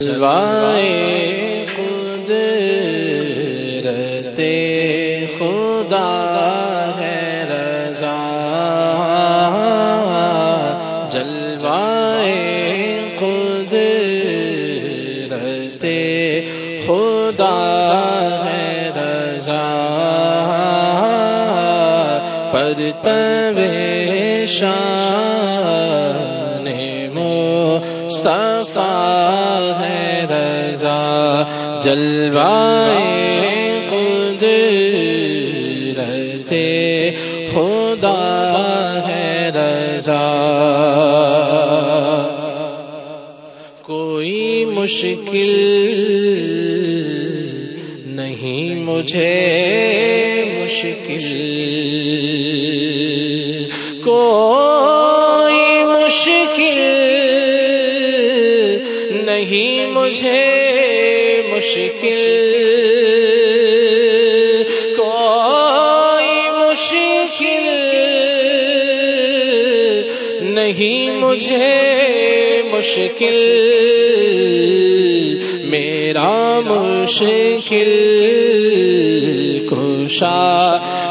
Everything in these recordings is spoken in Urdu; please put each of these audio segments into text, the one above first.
جلوائے خود رہتے خدا ہے رضا۔ جلوائے خود رہتے خدا ہے رضا۔ پر تب شان مصطفیٰ جلوائے خود رہتے خدا ہے رضا۔ کوئی مشکل نہیں مجھے مشکل مجھے مشکل کوئی مشکل نہیں مجھے مشکل میرا مشکل خوشا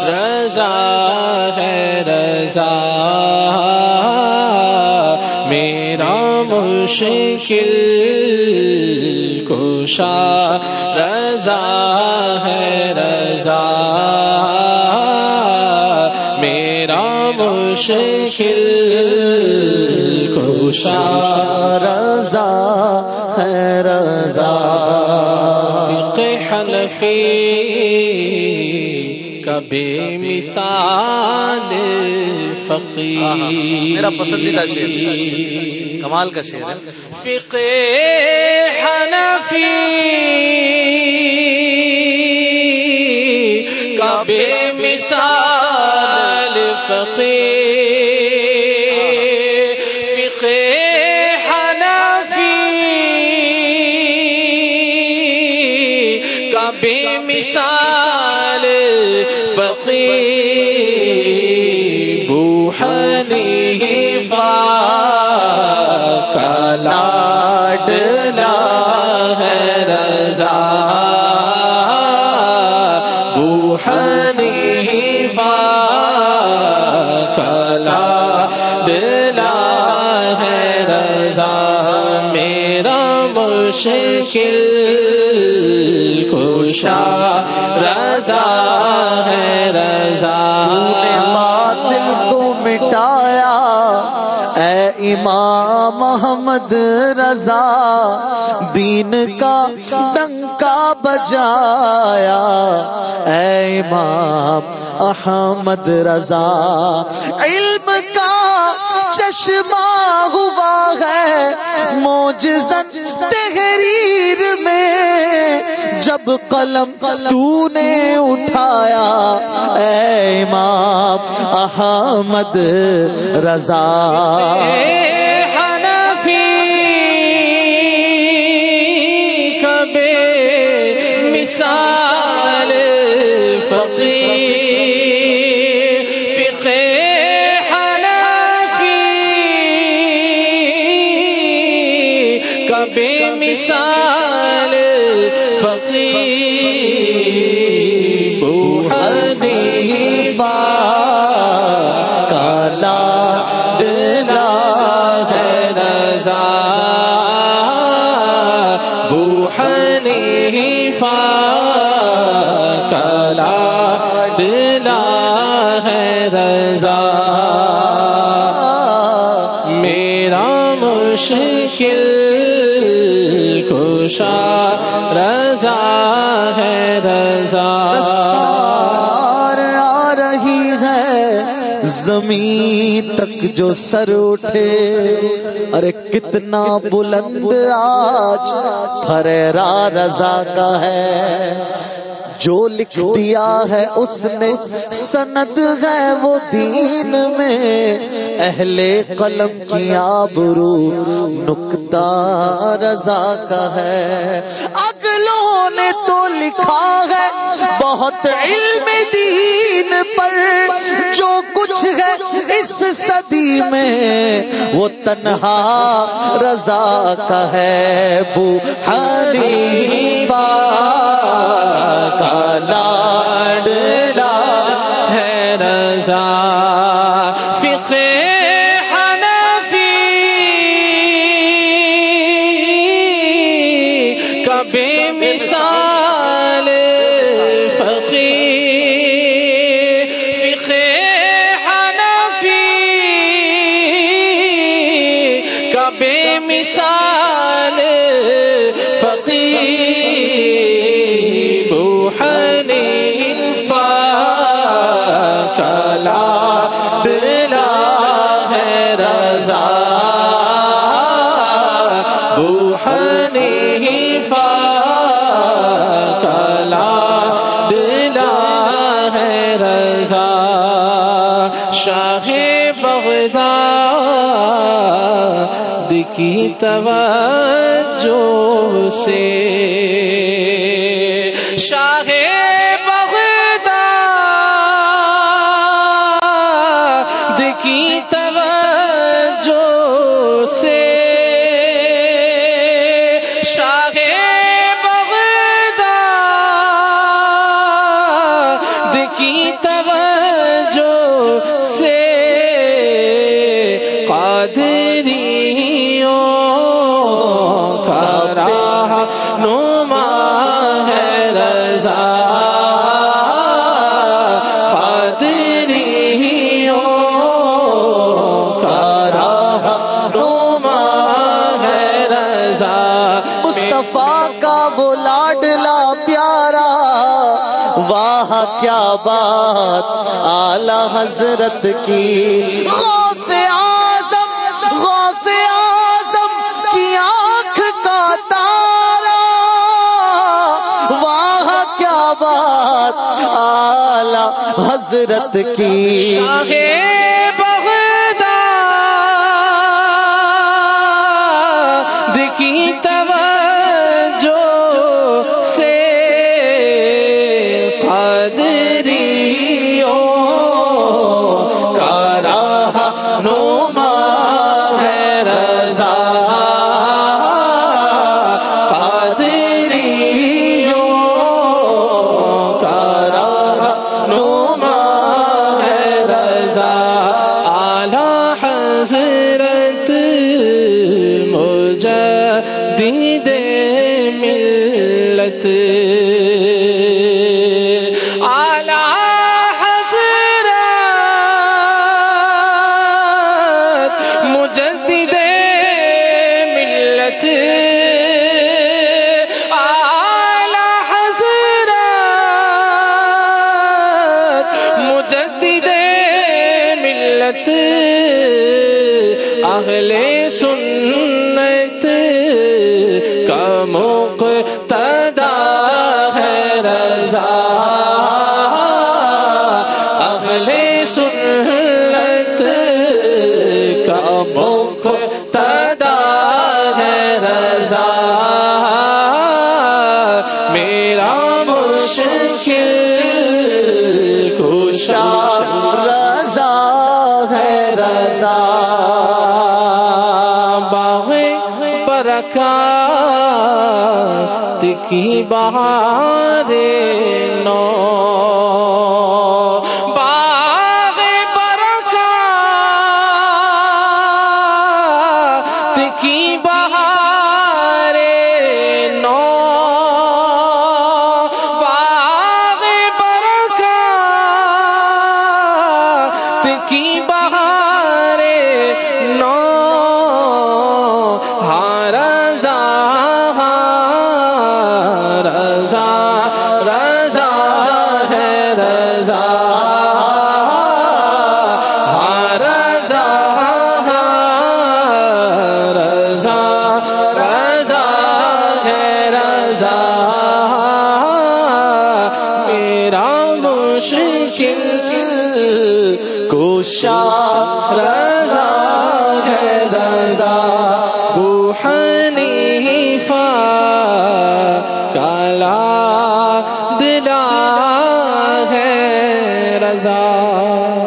رضا ہے، رضا۔ میرا مشکل خوشا رضا ہے رضا۔ میرا مشکل خوشا رضا ہے رضا۔ حنفی کبھی مثال فقیر۔ میرا پسندیدہ شیر کمال کا شیر ہے۔ فقہ حنفی کبھی مثال فقیر فقہ حنفی کبھی مثال ڈلا ہے رضا۔ بوہنی کلا ڈلا ہے رضا۔ میرا مشکل خوشا رضا ہے رضا۔ مات کو مٹا امام محمد رضا دین کا ڈنکا بجایا۔ اے امام احمد رضا علم کا چشمہ ہوا ہے موجزن تحریر میں۔ جب قلم تو نے اٹھایا، اے امام احمد رضا۔ مثال فقیر حنیفہ کالا ڈلا ہے رضا بو حنیفہ کالا ڈلا ہے رضا میرا مشکل رضا ہے، رضا۔ آ رہی ہے، زمین تک جو سر اٹھے۔ ارے، کتنا بلند آج فرا رضا کا ہے۔ جو لکھ دیا ہے اس نے سند ہے وہ دین میں۔ اہل قلم کی آبرو نقطہ رضا کا ہے۔ اگلوں نے تو لکھا ہے، بہت علم دین پر جو کچھ ہے اس صدی میں، وہ تنہا رضا کا ہے بو حنیفہ کا لاڈلا ہے رضا۔ فقہ حنفی، کبھی مثال فقیر فقہ حنفی مثال فقیر بو حنیفہ شاہ بغداد کی توجہ سے شاہ نما ہے رضا۔ قادریوں کا راہ نما ہے رضا۔ مصطفیٰ کا وہ لاڈلا پیارا۔ واہ، کیا بات۔ اعلی حضرت کی۔ حضرت کی مجدد ملت۔ اعلی ملت ملت۔ اہل رضا باغ برکات کی بہار نو باغ برکات کی بہار مشکل کوشا رضا ہے رضا وہ حنیفہ کالا دلا ہے رضا۔